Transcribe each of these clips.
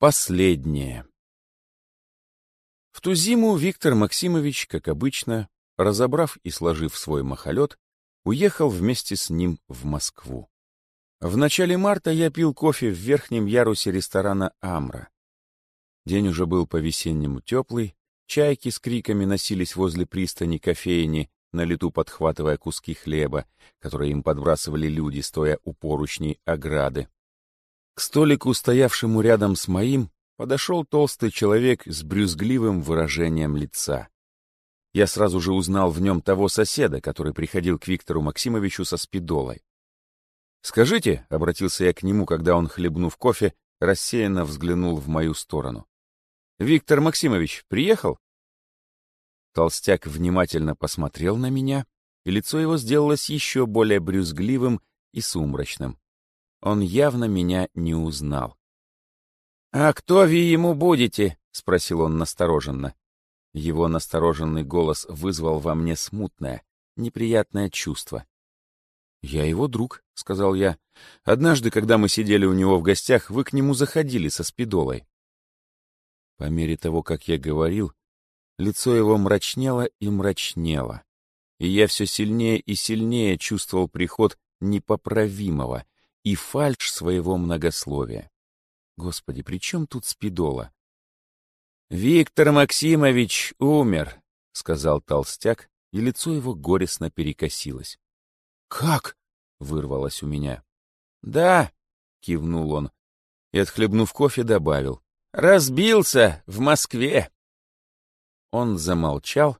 Последнее. В ту зиму Виктор Максимович, как обычно, разобрав и сложив свой махолет, уехал вместе с ним в Москву. В начале марта я пил кофе в верхнем ярусе ресторана «Амра». День уже был по-весеннему теплый, чайки с криками носились возле пристани кофейни, на лету подхватывая куски хлеба, которые им подбрасывали люди, стоя у поручней ограды. К столику, стоявшему рядом с моим, подошел толстый человек с брюзгливым выражением лица. Я сразу же узнал в нем того соседа, который приходил к Виктору Максимовичу со спидолой. «Скажите», — обратился я к нему, когда он, хлебнув кофе, рассеянно взглянул в мою сторону. «Виктор Максимович приехал?» Толстяк внимательно посмотрел на меня, и лицо его сделалось еще более брюзгливым и сумрачным. Он явно меня не узнал. «А кто вы ему будете?» — спросил он настороженно. Его настороженный голос вызвал во мне смутное, неприятное чувство. «Я его друг», — сказал я. «Однажды, когда мы сидели у него в гостях, вы к нему заходили со спидолой». По мере того, как я говорил, лицо его мрачнело и мрачнело, и я все сильнее и сильнее чувствовал приход непоправимого и фальшь своего многословия. Господи, при чем тут спидола? «Виктор Максимович умер», — сказал толстяк, и лицо его горестно перекосилось. «Как?» — вырвалось у меня. «Да», — кивнул он, и, отхлебнув кофе, добавил. «Разбился в Москве». Он замолчал,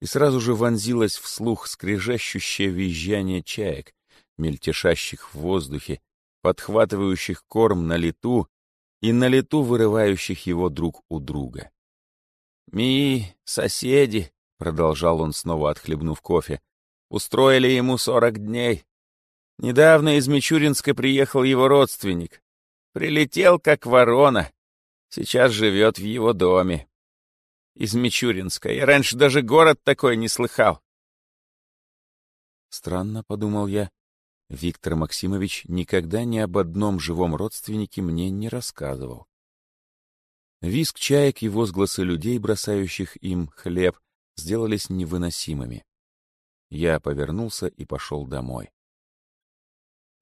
и сразу же вонзилось вслух скрежещущее визжание чаек, мельтешащих в воздухе, подхватывающих корм на лету и на лету вырывающих его друг у друга. «Ми, соседи», — продолжал он, снова отхлебнув кофе, — «устроили ему сорок дней. Недавно из Мичуринска приехал его родственник. Прилетел, как ворона. Сейчас живет в его доме. Из Мичуринска. Я раньше даже город такой не слыхал. Странно, — подумал я, Виктор Максимович никогда ни об одном живом родственнике мне не рассказывал. Виск чаек и возгласы людей, бросающих им хлеб, сделались невыносимыми. Я повернулся и пошел домой.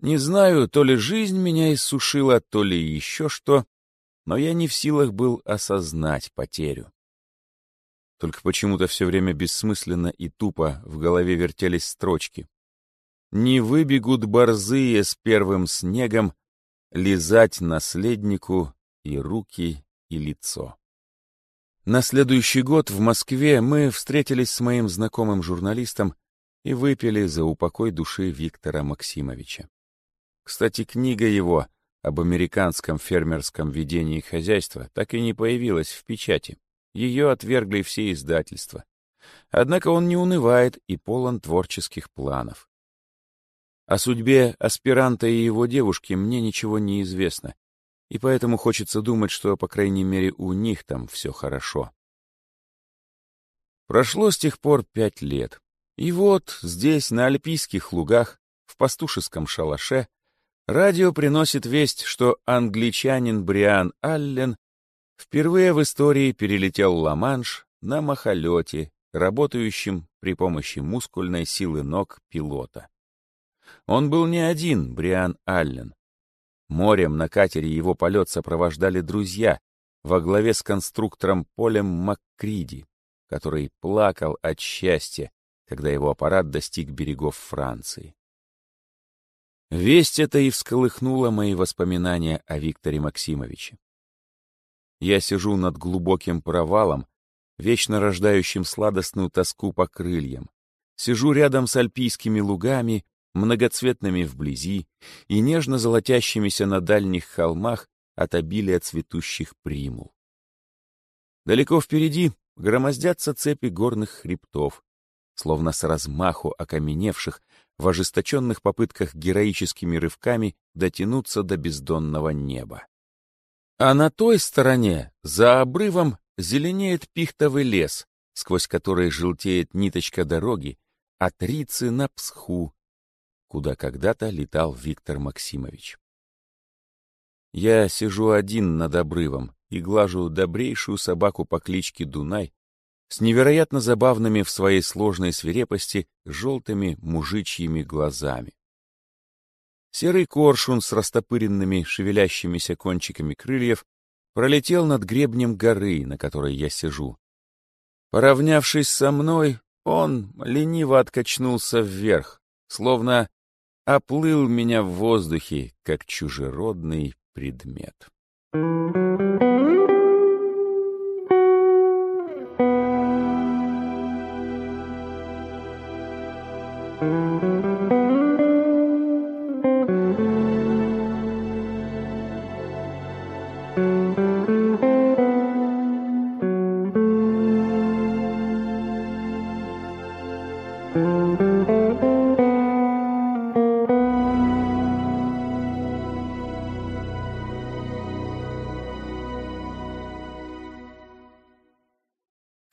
Не знаю, то ли жизнь меня иссушила, то ли еще что, но я не в силах был осознать потерю. Только почему-то все время бессмысленно и тупо в голове вертелись строчки не выбегут борзые с первым снегом лизать наследнику и руки, и лицо. На следующий год в Москве мы встретились с моим знакомым журналистом и выпили за упокой души Виктора Максимовича. Кстати, книга его об американском фермерском ведении хозяйства так и не появилась в печати. Ее отвергли все издательства. Однако он не унывает и полон творческих планов. О судьбе аспиранта и его девушки мне ничего не известно, и поэтому хочется думать, что, по крайней мере, у них там все хорошо. Прошло с тех пор пять лет. И вот здесь, на альпийских лугах, в пастушеском шалаше, радио приносит весть, что англичанин Бриан Аллен впервые в истории перелетел Ла-Манш на махолете, работающем при помощи мускульной силы ног пилота. Он был не один, Бриан Аллен. Морем на катере его полет сопровождали друзья во главе с конструктором Полем Маккриди, который плакал от счастья, когда его аппарат достиг берегов Франции. Весть эта и всколыхнула мои воспоминания о Викторе Максимовиче. Я сижу над глубоким провалом, вечно рождающим сладостную тоску по крыльям. Сижу рядом с альпийскими лугами многоцветными вблизи и нежно золотящимися на дальних холмах от обилия цветущих примул. Далеко впереди громоздятся цепи горных хребтов, словно с размаху окаменевших в ожесточенных попытках героическими рывками дотянуться до бездонного неба. А на той стороне, за обрывом, зеленеет пихтовый лес, сквозь который желтеет ниточка дороги от Рицы на Псху, куда когда-то летал Виктор Максимович. Я сижу один над обрывом и глажу добрейшую собаку по кличке Дунай с невероятно забавными в своей сложной свирепости желтыми мужичьими глазами. Серый коршун с растопыренными шевелящимися кончиками крыльев пролетел над гребнем горы, на которой я сижу. Поравнявшись со мной, он лениво откачнулся вверх, словно оплыл меня в воздухе, как чужеродный предмет.